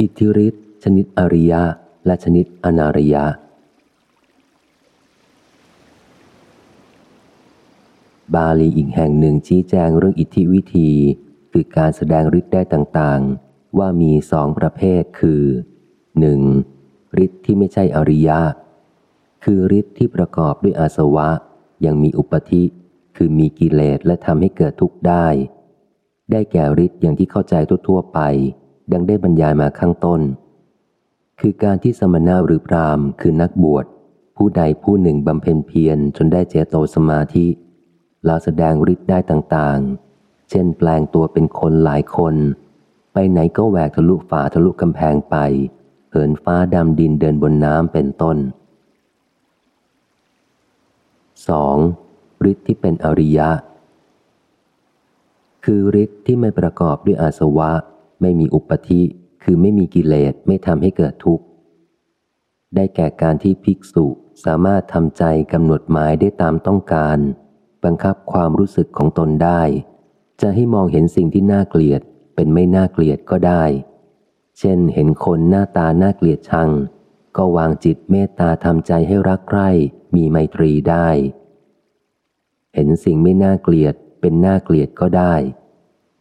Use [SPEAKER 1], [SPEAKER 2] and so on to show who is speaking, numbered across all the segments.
[SPEAKER 1] อิทธิฤทธิชนิดอริยะ และชนิดอนาริยะ บาลีอีกแห่งหนึ่งชี้แจงเรื่องอิทธิวิธี คือการแสดงฤทธิ์ได้ต่างๆ ว่ามีสองประเภทคือหนึ่งฤทธิ์ที่ไม่ใช่อริยะ คือฤทธิ์ที่ประกอบด้วยอาสวะ ยังมีอุปธิ คือมีกิเลสและทำให้เกิดทุกข์ได้ ได้แก่ฤทธิ์อย่างที่เข้าใจทั่วๆไป ดังได้บรรยายมาข้างต้น คือการที่สมณะหรือพรามคือนักบวช ผู้ใดผู้หนึ่งบำเพ็ญเพียรจนได้เจโตสมาธิล้วแสดงฤทธิ์ได้ต่างๆ เช่นแปลงตัวเป็นคนหลายคน ไปไหนก็แหวกทะลุฝาทะลุกำแพงไป เหินฟ้าดำดินเดินบนน้ำเป็นต้น 2. ฤทธิ์ที่เป็นอริยะ คือฤทธิ์ที่ไม่ประกอบด้วยอาสวะ ไม่มีอุปธิคือไม่มีกิเลสไม่ทำให้เกิดทุกข์ ได้แก่การที่ภิกษุสามารถทำใจกำหนดหมายได้ตามต้องการ บังคับความรู้สึกของตนได้ จะให้มองเห็นสิ่งที่น่าเกลียด เป็นไม่น่าเกลียดก็ได้ เช่นเห็นคนหน้าตาน่าเกลียดชัง ก็วางจิตเมตตาทำใจให้รักใคร่มีไมตรีได้ เห็นสิ่งไม่น่าเกลียดเป็นน่าเกลียดก็ได้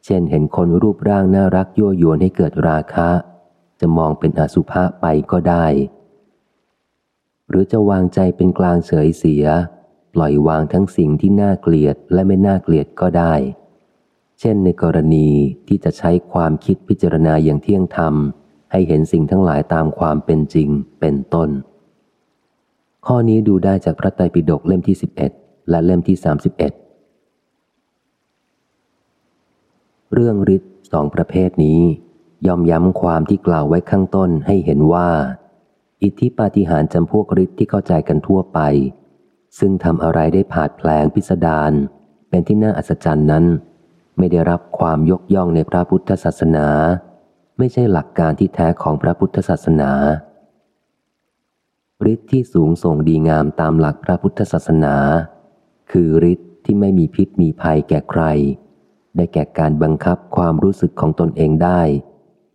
[SPEAKER 1] เช่นเห็นคนรูปร่างน่ารักยั่วยวนให้เกิดราคะ จะมองเป็นอสุภะไปก็ได้ หรือจะวางใจเป็นกลางเฉยเสีย ปล่อยวางทั้งสิ่งที่น่าเกลียดและไม่น่าเกลียดก็ได้ เช่นในกรณีที่จะใช้ความคิดพิจารณาอย่างเที่ยงธรรม ให้เห็นสิ่งทั้งหลายตามความเป็นจริงเป็นต้น ข้อนี้ดูได้จากพระไตรปิฎกเล่มที่ 11 และเล่มที่ 31 เรื่องฤทธิ์สองประเภทนี้ ย่อมย้ำความที่กล่าวไว้ข้างต้นให้เห็นว่า อิทธิปาฏิหาริย์จำพวกฤทธิ์ที่เข้าใจกันทั่วไป ซึ่งทำอะไรได้ผาดแผลงพิสดารเป็นที่น่าอัศจรรย์นั้น ไม่ได้รับความยกย่องในพระพุทธศาสนา ไม่ใช่หลักการที่แท้ของพระพุทธศาสนาฤทธิ์ที่สูงส่งดีงามตามหลักพระพุทธศาสนา คือฤทธิ์ที่ไม่มีพิษมีภัยแก่ใคร ได้แก่การบังคับความรู้สึกของตนเองได้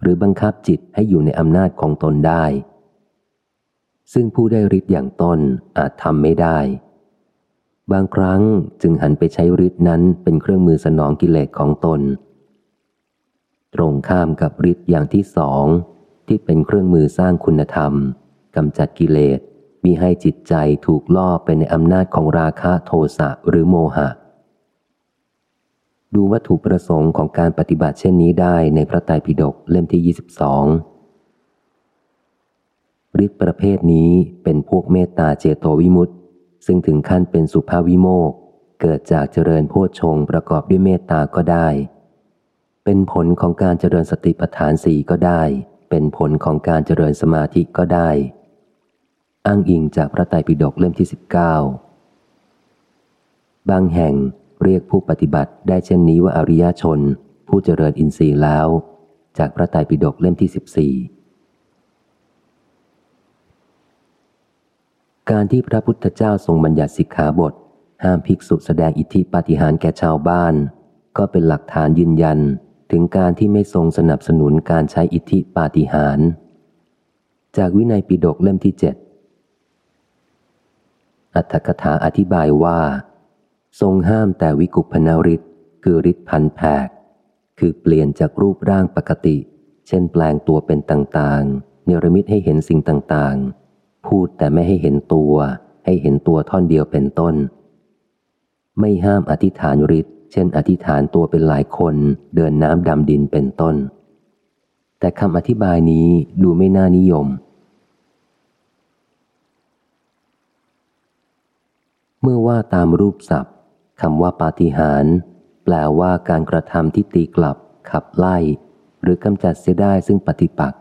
[SPEAKER 1] หรือบังคับจิตให้อยู่ในอำนาจของตนได้ ซึ่งผู้ได้ฤทธิ์อย่างต้นอาจทำไม่ได้ บางครั้งจึงหันไปใช้ฤทธิ์นั้นเป็นเครื่องมือสนองกิเลสของตน ตรงข้ามกับฤทธิ์อย่างที่สองที่เป็นเครื่องมือสร้างคุณธรรมกำจัดกิเลสมีให้จิตใจถูกล่อไปในอำนาจของราคะโทสะหรือโมหะ ดูวัตถุประสงค์ของการปฏิบัติเช่นนี้ได้ในพระไตรปิฎกเล่มที่ 22ฤทธิ์ประเภทนี้เป็นพวกเมตตาเจโตวิมุตตซึ่งถึงขั้นเป็นสุภาวิโมกเกิดจากเจริญโพชงประกอบด้วยเมตตาก็ได้ เป็นผลของการเจริญสติปัฏฐานสี่ก็ได้ เป็นผลของการเจริญสมาธิก็ได้ อ้างอิงจากพระไตรปิฎกเล่มที่สิบเก้าบางแห่ง เรียกผู้ปฏิบัติได้เช่นนี้ว่าอริยชน ผู้เจริญอินทรีย์แล้ว จากพระไตรปิฎกเล่มที่สิบสี่การที่พระพุทธเจ้าทรงบัญญัติสิกขาบท ห้ามภิกษุแสดงอิทธิปาฏิหาริย์แก่ชาวบ้าน ก็เป็นหลักฐานยืนยัน ถึงการที่ไม่ทรงสนับสนุนการใช้อิทธิปาฏิหาริย์จากวินัยปิฎกเล่มที่เจ็ดอัตถกถาอธิบายว่า ทรงห้ามแต่วิกุพนาริศคือฤทธิพันแผกคือเปลี่ยนจากรูปร่างปกติ เช่นแปลงตัวเป็นต่างๆ เนรมิตให้เห็นสิ่งต่างๆ พูดแต่ไม่ให้เห็นตัว ให้เห็นตัวท่อนเดียวเป็นต้น ไม่ห้ามอธิษฐานฤทธิ์เช่น อธิษฐานตัวเป็นหลายคนเดินน้ำดำดินเป็นต้น แต่คำอธิบายนี้ดูไม่น่านิยม เมื่อว่าตามรูปศัพท์ คำว่าปาฏิหาริย์แปลว่าการกระทำที่ตีกลับ ขับไล่ หรือกำจัดเสียได้ซึ่งปฏิปักษ์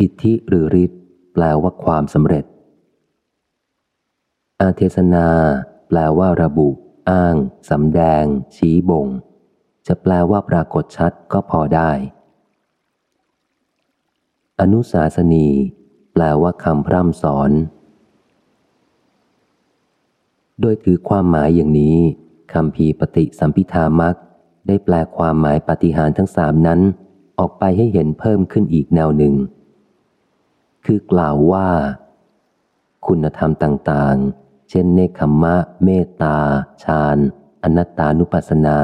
[SPEAKER 1] อิทธิหรือฤทธิ์แปลว่าความสำเร็จ อาเทศนา แปลว่าระบุ อ้างสำแดง ชี้บ่ง จะแปลว่าปรากฏชัดก็พอได้ อนุสาสนี แปลว่าคำพร่ำสอน โดยถือความหมายอย่างนี้คำพีปฏิสัมพิธามักได้แปลความหมายปฏิหารทั้งสามนั้น ออกไปให้เห็นเพิ่มขึ้นอีกแนวหนึ่ง คือกล่าวว่า คุณธรรมต่างๆ เช่นเนคขมมะ เมตตา ฌาน อนัตตานุปัสสนา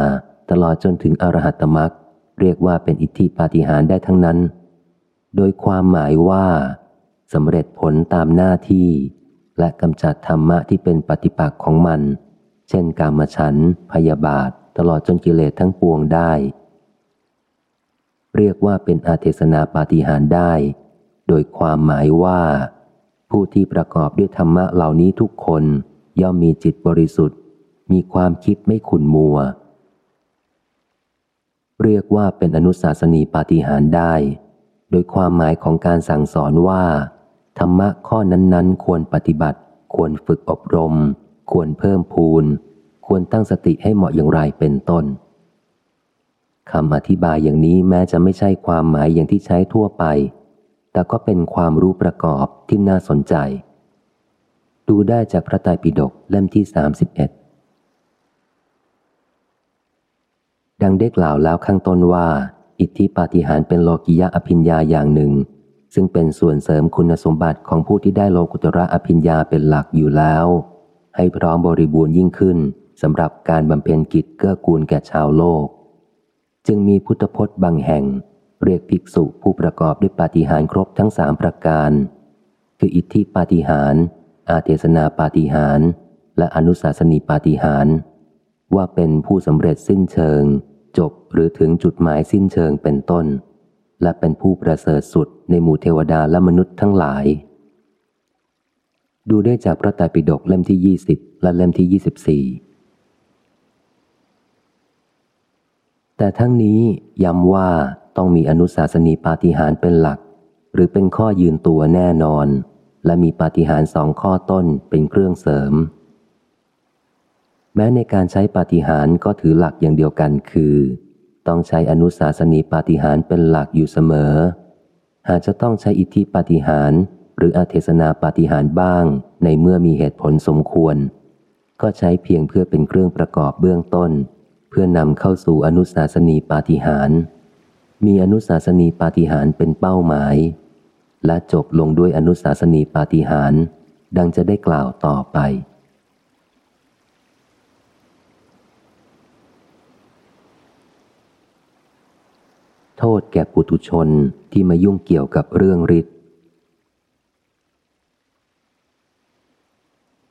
[SPEAKER 1] ตลอดจนถึงอรหัตมรักเรียกว่าเป็นอิทธิปาฏิหาริย์ได้ทั้งนั้น โดยความหมายว่าสำเร็จผลตามหน้าที่ และกำจัดธรรมะที่เป็นปฏิปักษ์ของมัน เช่นกามฉัน พยาบาท ตลอดจนกิเลสทั้งปวงได้ เรียกว่าเป็นอาเทศนาปาฏิหารได้ โดยความหมายว่า ผู้ที่ประกอบด้วยธรรมะเหล่านี้ทุกคนย่อมมีจิตบริสุทธิ์ มีความคิดไม่ขุนมัว เรียกว่าเป็นอนุสาสนีปาฏิหารได้ โดยความหมายของการสั่งสอนว่า ธรรมะข้อนั้นๆ ควรปฏิบัติ ควรฝึกอบรม ควรเพิ่มพูน ควรตั้งสติให้เหมาะอย่างไรเป็นต้นคำอธิบายอย่างนี้แม้จะไม่ใช่ความหมายอย่างที่ใช้ทั่วไป แต่ก็เป็นความรู้ประกอบที่น่าสนใจ ดูได้จากพระไตรปิฎกเล่มที่ 31 ดังได้กล่าวแล้วข้างต้นว่า อิทธิปาฏิหาริย์เป็นโลกิยะอภิญญาอย่างหนึ่ง ซึ่งเป็นส่วนเสริมคุณสมบัติของผู้ที่ได้โลกุตระอภิญญาเป็นหลักอยู่แล้ว ให้พร้อมบริบูรณ์ยิ่งขึ้นสำหรับการบำเพ็ญกิจเกื้อกูลแก่ชาวโลก จึงมีพุทธพจน์บางแห่ง เรียกภิกษุผู้ประกอบด้วยปาฏิหาริย์ครบทั้งสามประการ คืออิทธิปาฏิหาริย์อาเทศนาปาฏิหาริย์และอนุสาสนีปาฏิหาริย์ว่าเป็นผู้สำเร็จสิ้นเชิง จบหรือถึงจุดหมายสิ้นเชิงเป็นต้น และเป็นผู้ประเสริฐสุดในหมู่เทวดาและมนุษย์ทั้งหลาย ดูได้จากพระไตรปิฎกเล่มที่ 20 และเล่มที่ 24 แต่ทั้งนี้ย้ำว่าต้องมีอนุสาสนีปาฏิหาริย์เป็นหลัก หรือเป็นข้อยืนตัวแน่นอน และมีปาฏิหาริย์สองข้อต้นเป็นเครื่องเสริม แม้ในการใช้ปาฏิหาริย์ก็ถือหลักอย่างเดียวกันคือ ต้องใช้อนุสาสนีปาฏิหารเป็นหลักอยู่เสมอ หากจะต้องใช้อิทธิปาฏิหารหรืออาเทศนาปาฏิหารบ้าง ในเมื่อมีเหตุผลสมควร ก็ใช้เพียงเพื่อเป็นเครื่องประกอบเบื้องต้น เพื่อนำเข้าสู่อนุสาสนีปาฏิหารมีอนุสาสนีปาฏิหารเป็นเป้าหมาย และจบลงด้วยอนุสาสนีปาฏิหารดังจะได้กล่าวต่อไป โทษแก่ปุถุชนที่มายุ่งเกี่ยวกับเรื่องฤทธิ์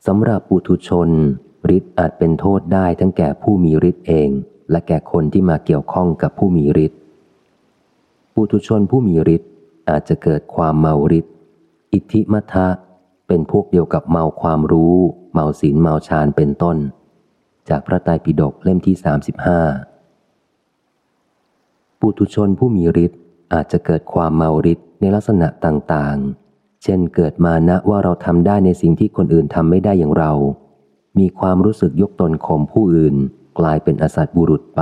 [SPEAKER 1] สำหรับปุถุชนฤทธิ์อาจเป็นโทษได้ทั้งแก่ผู้มีฤทธิ์เอง และแก่คนที่มาเกี่ยวข้องกับผู้มีฤทธิ์ปุถุชนผู้มีฤทธิ์อาจจะเกิดความเมาฤทธิ์อิทธิมัทะเป็นพวกเดียวกับเมาความรู้ เมาศีลเมาฌานเป็นต้น จากพระไตรปิฎกเล่มที่สาสิบห้า ปุถุชนผู้มีฤทธิ์อาจจะเกิดความเมาฤทธิ์ในลักษณะต่างๆ เช่นเกิดมานะว่าเราทำได้ในสิ่งที่คนอื่นทำไม่ได้อย่างเรา มีความรู้สึกยกตนข่มผู้อื่น กลายเป็นอสัตบุรุษไป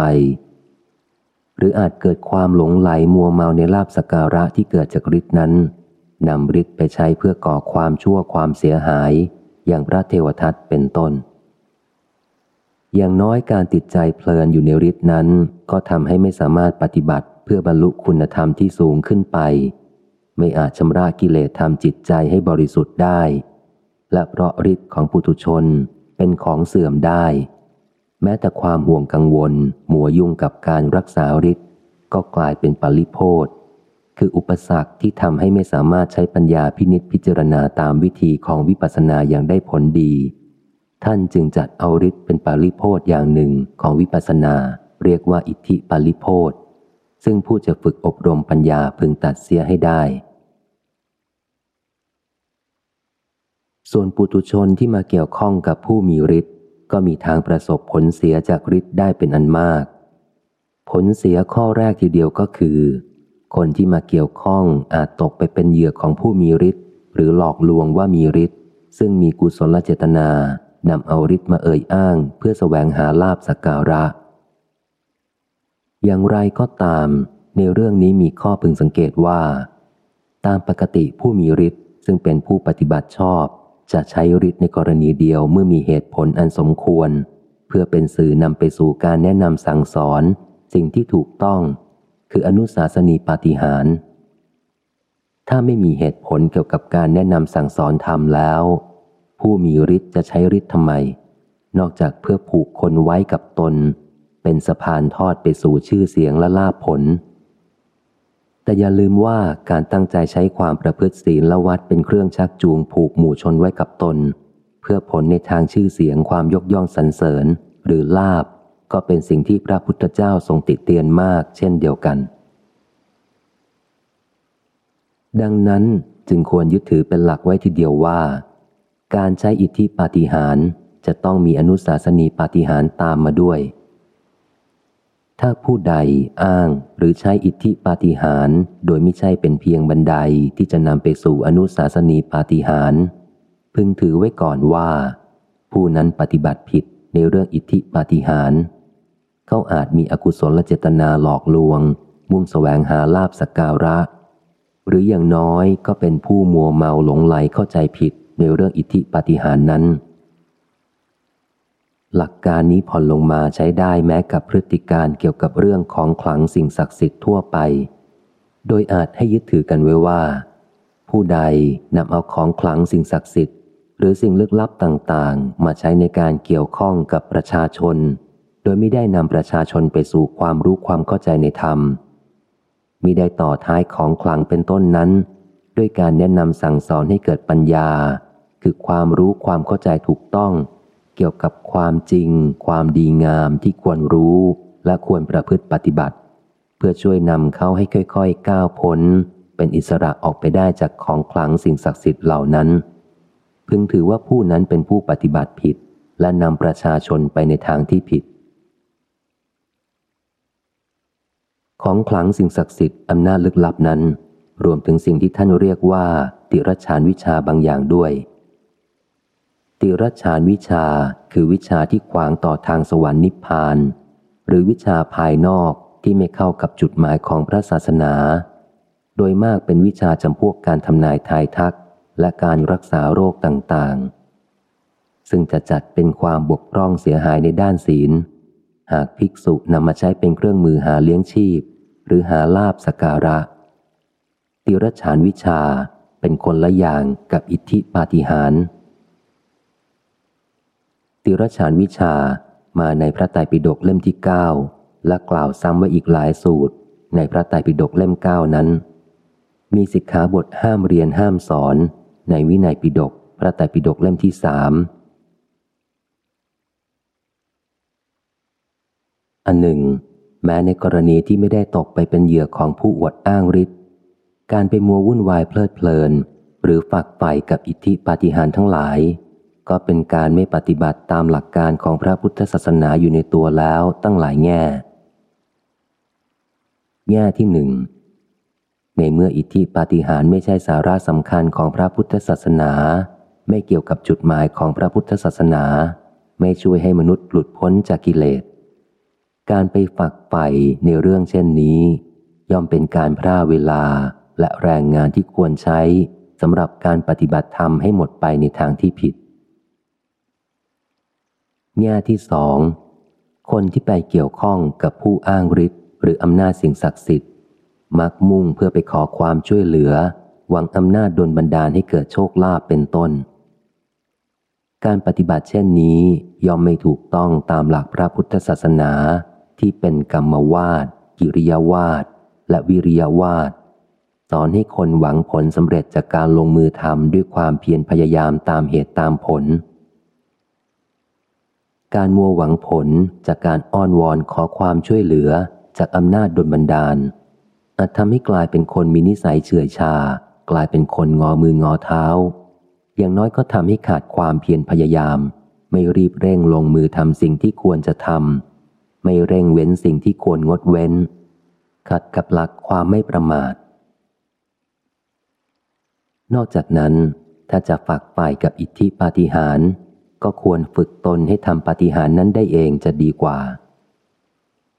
[SPEAKER 1] หรืออาจเกิดความหลงไหลมัวเมาในลาบสการะที่เกิดจากฤทธินั้นนำฤทธิ์ไปใช้เพื่อก่อความชั่วความเสียหาย อย่างพระเทวทัตเป็นต้น อย่างน้อยการติดใจเพลินอยู่ในฤทธินั้น ก็ทำให้ไม่สามารถปฏิบัติเพื่อบรรลุคุณธรรมที่สูงขึ้นไป ไม่อาจชำระกิเลสทำจิตใจให้บริสุทธิ์ได้ และเพราะฤทธิ์ของปุถุชนเป็นของเสื่อมได้ แม้แต่ความห่วงกังวลมัวยุ่งกับการรักษาฤทธิ์ก็กลายเป็นปริโพธคืออุปสรรคที่ทำให้ไม่สามารถใช้ปัญญาพินิษพิจารณาตามวิธีของวิปัสสนาอย่างได้ผลดี ท่านจึงจัดเอาฤทธิ์เป็นปาริโพธอย่างหนึ่งของวิปัสสนา เรียกว่าอิทธิปาริโพธซึ่งผู้จะฝึกอบรมปัญญาพึงตัดเสียให้ได้ ส่วนปุตุชนที่มาเกี่ยวข้องกับผู้มีฤทธิ์ก็มีทางประสบผลเสียจากฤทธิ์ได้เป็นอันมาก ผลเสียข้อแรกทีเดียวก็คือ คนที่มาเกี่ยวข้องอาจตกไปเป็นเหยื่อของผู้มีฤทธิ์หรือหลอกลวงว่ามีฤทธิ์ซึ่งมีกุศลเจตนา นำเอาฤทธิ์มาเอ่ยอ้างเพื่อสแสวงหาลาบสักการะ อย่างไรก็ตาม ในเรื่องนี้มีข้อพึงสังเกตว่า ตามปกติผู้มีฤทธิ์ซึ่งเป็นผู้ปฏิบัติชอบ จะใช้ฤทธิ์ในกรณีเดียวเมื่อมีเหตุผลอันสมควร เพื่อเป็นสื่อนำไปสู่การแนะนำสั่งสอน สิ่งที่ถูกต้อง คืออนุสาสนีปาฏิหารถ้าไม่มีเหตุผลเกี่ยวกับการแนะนำสั่งสอนธรรมแล้ว ผู้มีฤทธิ์จะใช้ฤทธิ์ทำไม นอกจากเพื่อผูกคนไว้กับตน เป็นสะพานทอดไปสู่ชื่อเสียงและลาภผล แต่อย่าลืมว่าการตั้งใจใช้ความประพฤติศีลและวัดเป็นเครื่องชักจูงผูกหมู่ชนไว้กับตน เพื่อผลในทางชื่อเสียงความยกย่องสรรเสริญ หรือลาบก็เป็นสิ่งที่พระพุทธเจ้าทรงติเตียนมาก เช่นเดียวกัน ดังนั้นจึงควรยึดถือเป็นหลักไว้ทีเดียวว่า การใช้อิทธิปาฏิหาริย์จะต้องมีอนุสาสนีปาฏิหาริย์ตามมาด้วย ถ้าผู้ใดอ้างหรือใช้อิทธิปาฏิหาริย์โดยไม่ใช่เป็นเพียงบันไดที่จะนำไปสู่อนุสาสนีปาฏิหาริย์พึงถือไว้ก่อนว่า ผู้นั้นปฏิบัติผิดในเรื่องอิทธิปาฏิหาริย์เขาอาจมีอกุศลเจตนาหลอกลวง มุ่งแสวงหาลาบสกการะ หรืออย่างน้อยก็เป็นผู้มัวเมาหลงไหลเข้าใจผิด ในเรื่องอิทธิปาฏิหารนั้น หลักการนี้ผ่อนลงมาใช้ได้แม้กับพฤติการเกี่ยวกับเรื่องของขลังสิ่งศักดิ์สิทธิ์ทั่วไป โดยอาจให้ยึดถือกันไว้ว่า ผู้ใดนำเอาของขลังสิ่งศักดิ์สิทธิ์ หรือสิ่งลึกลับต่างๆ มาใช้ในการเกี่ยวข้องกับประชาชน โดยไม่ได้นำประชาชนไปสู่ความรู้ความเข้าใจในธรรมมิได้ต่อท้ายของขลังเป็นต้นนั้น ด้วยการแนะนำสั่งสอนให้เกิดปัญญา คือความรู้ความเข้าใจถูกต้อง เกี่ยวกับความจริง ความดีงามที่ควรรู้และควรประพฤติปฏิบัติ เพื่อช่วยนำเขาให้ค่อยๆ ก้าวพ้น เป็นอิสระออกไปได้จากของขลังสิ่งศักดิ์สิทธิ์เหล่านั้น พึงถือว่าผู้นั้นเป็นผู้ปฏิบัติผิด และนำประชาชนไปในทางที่ผิด ของขลังสิ่งศักดิ์สิทธิ์อำนาจลึกลับนั้น รวมถึงสิ่งที่ท่านเรียกว่าติรชานวิชาบางอย่างด้วย ติรชานวิชาคือวิชาที่ขวางต่อทางสวรรค์นิพพาน หรือวิชาภายนอกที่ไม่เข้ากับจุดหมายของพระศาสนา โดยมากเป็นวิชาจำพวกการทำนายทายทัก และการรักษาโรคต่างๆ ซึ่งจะจัดเป็นความบกพร่องเสียหายในด้านศีล หากภิกษุนำมาใช้เป็นเครื่องมือหาเลี้ยงชีพ หรือหาลาบสการะ ติรชานวิชาเป็นคนละอย่างกับอิทธิปาฏิหาร ติรชานวิชามาในพระไตรปิฎกเล่มที่เก้าและกล่าวซ้ำไว้อีกหลายสูตร ในพระไตรปิฎกเล่มเก้านั้น มีสิกขาบทห้ามเรียนห้ามสอน ในวินัยปิฎกพระไตรปิฎกเล่มที่สามอันหนึ่ง แม้ในกรณีที่ไม่ได้ตกไปเป็นเหยื่อของผู้อวดอ้างฤทธิ์การไปมัววุ่นวายเพลิดเพลิน หรือฝักใฝ่กับอิทธิปาฏิหาริย์ทั้งหลาย ก็เป็นการไม่ปฏิบัติตามหลักการของพระพุทธศาสนาอยู่ในตัวแล้วตั้งหลายแง่ แง่ที่หนึ่ง ในเมื่ออิทธิปาฏิหาริย์ไม่ใช่สาระสำคัญของพระพุทธศาสนา ไม่เกี่ยวกับจุดหมายของพระพุทธศาสนา ไม่ช่วยให้มนุษย์หลุดพ้นจากกิเลส การไปฝักใฝ่ในเรื่องเช่นนี้ ย่อมเป็นการพร่าเวลาและแรงงานที่ควรใช้สำหรับการปฏิบัติธรรมให้หมดไปในทางที่ผิด แง่ที่สองคนที่ไปเกี่ยวข้องกับผู้อ้างฤทธิ์หรืออำนาจสิ่งศักดิ์สิทธิ์ มักมุ่งเพื่อไปขอความช่วยเหลือ หวังอำนาจดลบันดาลให้เกิดโชคลาภเป็นต้น การปฏิบัติเช่นนี้ย่อมไม่ถูกต้องตามหลักพระพุทธศาสนาที่เป็นกรรมวาดกิริยาวาดและวิริยาวาดสอนให้คนหวังผลสำเร็จจากการลงมือทำด้วยความเพียรพยายามตามเหตุตามผล การมัวหวังผลจากการอ้อนวอนขอความช่วยเหลือจากอำนาจดลบันดาล อาจทำให้กลายเป็นคนมีนิสัยเฉื่อยชา กลายเป็นคนงอมืองอเท้า อย่างน้อยก็ทำให้ขาดความเพียรพยายาม ไม่รีบเร่งลงมือทำสิ่งที่ควรจะทำไม่เร่งเว้นสิ่งที่ควรงดเว้น ขัดกับหลักความไม่ประมาท นอกจากนั้นถ้าจะฝักฝ่ายกับอิทธิปาฏิหาริย์ ก็ควรฝึกตนให้ทำปฏิหารนั้นได้เองจะดีกว่า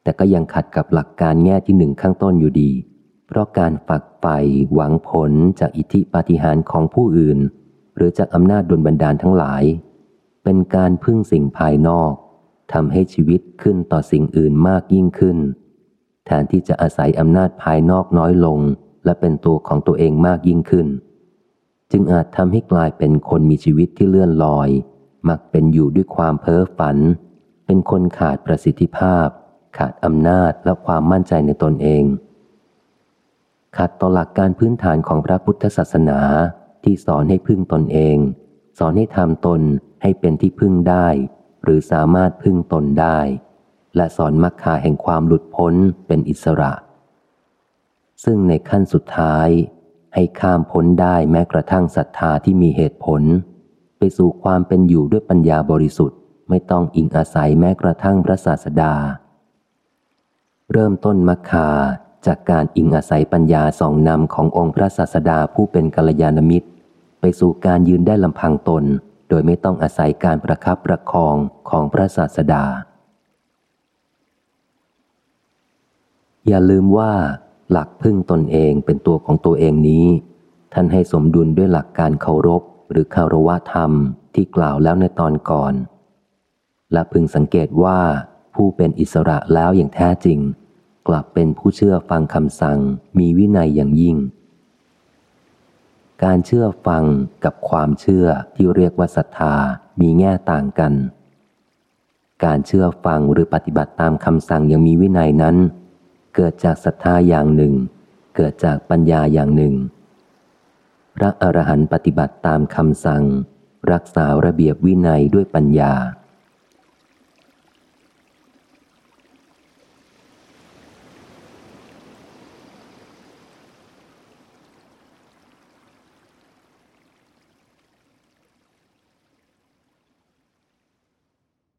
[SPEAKER 1] แต่ก็ยังขัดกับหลักการแง่ที่หนึ่งข้างต้นอยู่ดี เพราะการฝักใฝ่หวังผลจากอิทธิปฏิหารของผู้อื่น หรือจากอำนาจดลบันดาลทั้งหลาย เป็นการพึ่งสิ่งภายนอกทำให้ชีวิตขึ้นต่อสิ่งอื่นมากยิ่งขึ้น แทนที่จะอาศัยอำนาจภายนอกน้อยลง และเป็นตัวของตัวเองมากยิ่งขึ้น จึงอาจทำให้กลายเป็นคนมีชีวิตที่เลื่อนลอย มักเป็นอยู่ด้วยความเพ้อฝัน เป็นคนขาดประสิทธิภาพ ขาดอำนาจและความมั่นใจในตนเองขัดต่อหลักการพื้นฐานของพระพุทธศาสนาที่สอนให้พึ่งตนเอง สอนให้ทำตนให้เป็นที่พึ่งได้ หรือสามารถพึ่งตนได้ และสอนมรรคาแห่งความหลุดพ้นเป็นอิสระ ซึ่งในขั้นสุดท้ายให้ข้ามพ้นได้แม้กระทั่งศรัทธาที่มีเหตุผล ไปสู่ความเป็นอยู่ด้วยปัญญาบริสุทธิ์ ไม่ต้องอิงอาศัยแม้กระทั่งพระศาสดา เริ่มต้นมรรคาจากการอิงอาศัยปัญญาสองนำขององค์พระศาสดาผู้เป็นกัลยาณมิตร ไปสู่การยืนได้ลำพังตน โดยไม่ต้องอาศัยการประคับประคองของพระศาสดา อย่าลืมว่า หลักพึ่งตนเองเป็นตัวของตัวเองนี้ ท่านให้สมดุลด้วยหลักการเคารพ หรือคารวะธรรมที่กล่าวแล้วในตอนก่อน และพึงสังเกตว่าผู้เป็นอิสระแล้วอย่างแท้จริง กลับเป็นผู้เชื่อฟังคำสั่งมีวินัยอย่างยิ่ง การเชื่อฟังกับความเชื่อที่เรียกว่าศรัทธามีแง่ต่างกัน การเชื่อฟังหรือปฏิบัติตามคำสั่งยังมีวินัยนั้น เกิดจากศรัทธาอย่างหนึ่ง เกิดจากปัญญาอย่างหนึ่ง ระอรหันต์ปฏิบัติตามคำสั่ง รักษาระเบียบวินัยด้วยปัญญา